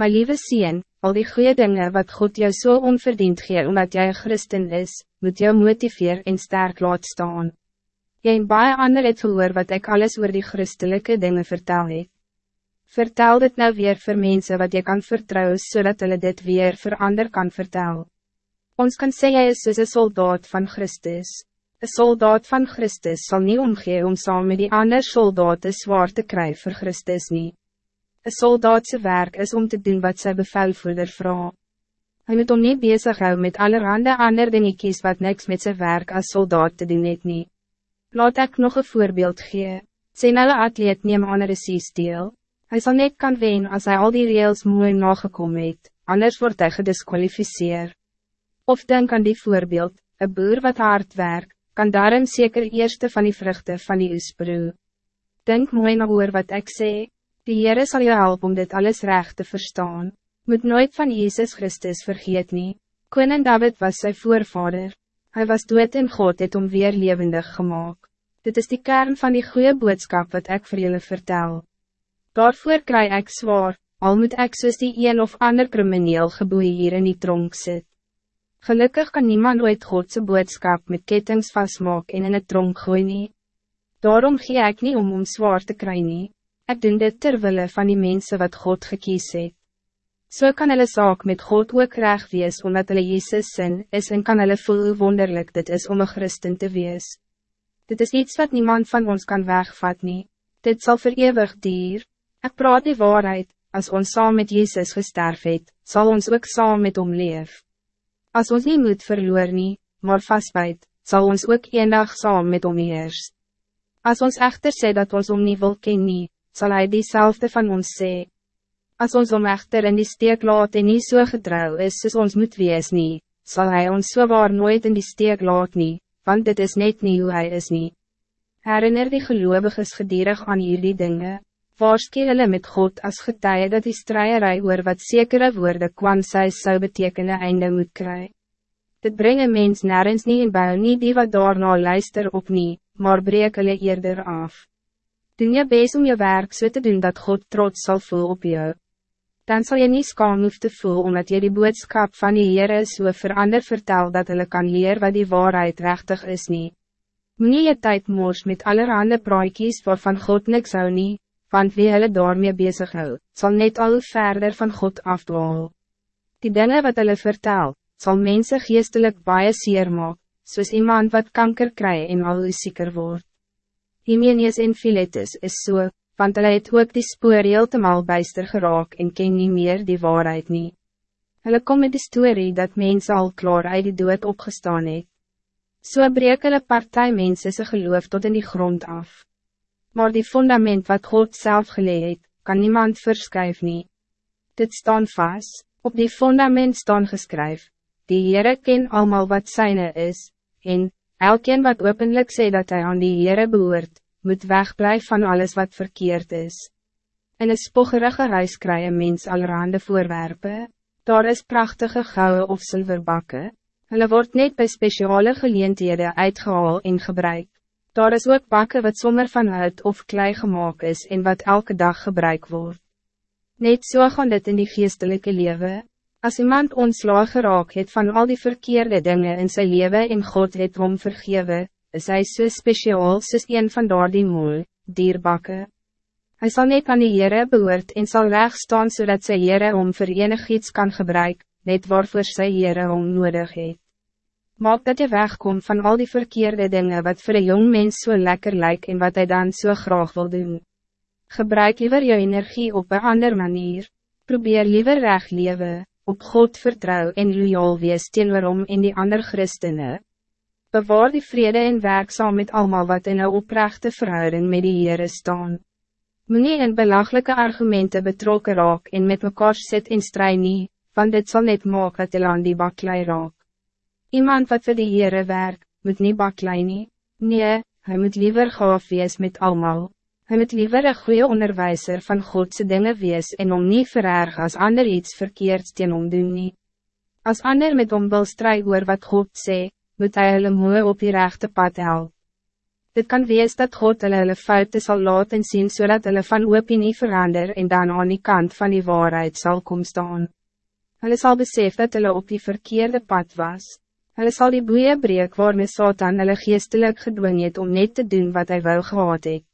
My lieve sien, al die goede dingen wat God jou zo so onverdiend gee omdat jij een christen is, moet jou motiveer en sterk laat staan. Jy en baie ander het gehoor wat ik alles oor die christelijke dingen vertel het. Vertel dit nou weer voor mensen wat je kan vertrouwen zodat hulle dit weer voor ander kan vertellen. Ons kan sê jy is soos een soldaat van Christus. Een soldaat van Christus zal niet omgee om saam met die ander soldaten zwaar te krijgen voor Christus niet. Een soldaatse werk is om te doen wat sy bevelvoerder vraagt. Hij moet om niet bezig houden met allerhande ander dingetjies wat niks met zijn werk als soldaat te doen het nie. Laat ik nog een voorbeeld gee. Zijn alle atleet neem aan een deel. Hij zal net kan wen als hij al die rails mooi nagekomen het, anders wordt hij gedisqualificeerd. Of denk aan die voorbeeld, een boer wat hard werkt, kan daarom zeker eerste van die vruchten van die oesproe. Denk mooi na oor wat ik zeg. Die Heere zal je helpen om dit alles recht te verstaan. Moet nooit van Jezus Christus vergeet nie. Koning David was zijn voorvader. Hij was dood en God het om weer levendig gemaakt. Dit is die kern van die goede boodschap wat ik voor jullie vertel. Daarvoor krijg ik zwaar, al moet ik soos die een of ander crimineel geboeien hier in die tronk sit. Gelukkig kan niemand ooit Godse boodschap met kettings vastmaak en in het tronk gooi nie. Daarom gee ik niet om om zwaar te krijgen. nie. Ik doen dit terwille van die mensen wat God gekies het. So kan hulle saak met God ook reg wees, omdat hulle Jezus sin is en kan hulle voel hoe wonderlik dit is om een christen te wees. Dit is iets wat niemand van ons kan wegvat nie. Dit zal verewig dier. Ik praat die waarheid, als ons saam met Jezus gesterf het, sal ons ook saam met hom leef. Als ons niet moet verloor nie, maar vastbijt, zal ons ook eendag saam met hom heers. Als ons echter sê dat ons om nie wil ken nie, zal hij diezelfde van ons sê. Als ons om echter in die steek laat en nie so getrouw is soos ons moet wees nie, sal hij ons so waar nooit in die steek laat nie, want dit is net nie hoe hij is nie. Herinner die geloviges gedierig aan hierdie dinge, waarskie hulle met God als getuie dat die strijerij oor wat zekere woorden kwam sy sou betekenen einde moet kry. Dit breng een mens nergens nie en bou nie die wat daarna luister op nie, maar breek hulle eerder af. Doen je best om je werk so te doen dat God trots zal voelen op je. Dan zal je niet skaam hoef te voelen omdat je die boodschap van die Heere so verander vertel dat hulle kan leer wat die waarheid rechtig is niet. Moet je tijd moors met allerhande praatjies waarvan God niks hou nie, want wie hulle daarmee bezig hou, sal net al verder van God afdwaal. Die dingen wat hulle vertel, zal mensen geestelijk baie seer maak, soos iemand wat kanker krijgt en al zieker wordt. Hymenius en Philetus is so, want hulle het ook die spoor heeltemaal bijster geraak en ken nie meer die waarheid nie. Hulle kom met die story dat mensen al klaar uit die dood opgestaan het. So breek hulle partij mense se geloof tot in die grond af. Maar die fundament wat God zelf geleid het, kan niemand verskuif nie. Dit staan vast, op die fundament staan geskryf, die Heere ken allemaal wat zijne is, en, Elkeen wat openlijk sê dat hij aan die Heere behoort, moet wegblijven van alles wat verkeerd is. In een spoggerige huis kry een mens allerhande voorwerpen, daar is prachtige gouden of zilverbakken, hulle word net bij speciale geleentheden uitgehaal en gebruik. Daar is ook bakken wat sommer van hout of klei gemaakt is en wat elke dag gebruik wordt. Net zo so gaan dit in die geestelijke leven. Als iemand ontslag geraak het van al die verkeerde dingen in zijn leven en God het hom vergewe, is hij so speciaal soos een van daar die mooi, dierbakke. Hij zal net aan die Heere behoort en zal recht staan zodat sy Heere om vir enig iets kan gebruiken, net waarvoor sy Heere om nodig het. Maak dat je wegkomt van al die verkeerde dingen wat voor een jong mens zo so lekker lijkt en wat hij dan zo so graag wil doen. Gebruik liever je energie op een andere manier. Probeer liever recht leven op God vertrouw en loyaal wees teenoor in die ander christenen. Bewaar die vrede en werkzaam met allemaal wat in een oprechte verhouding met die Heere staan. Meneer in belachelijke argumenten betrokken raak en met mekaar sit en strij nie, want dit zal net maak dat hy aan die baklei raak. Iemand wat voor die Heere werk, moet niet baklei nie, nee, hij moet liever gaaf wees met allemaal. Hij moet liever een goede onderwijzer van Godse dingen wees en om niet vererg als ander iets verkeerds teen om doen nie. Als ander met om wil strijd oor wat God sê, moet hij hulle moe op die rechte pad help. Dit kan wees dat God hulle hulle foute sal laat en sien so hulle van opinie verander en dan aan die kant van die waarheid zal kom staan. Hulle sal besef dat hulle op die verkeerde pad was. Hulle sal die boeie breek waarmee Satan hulle geestelijk gedwing het om net te doen wat hij wou gehad het.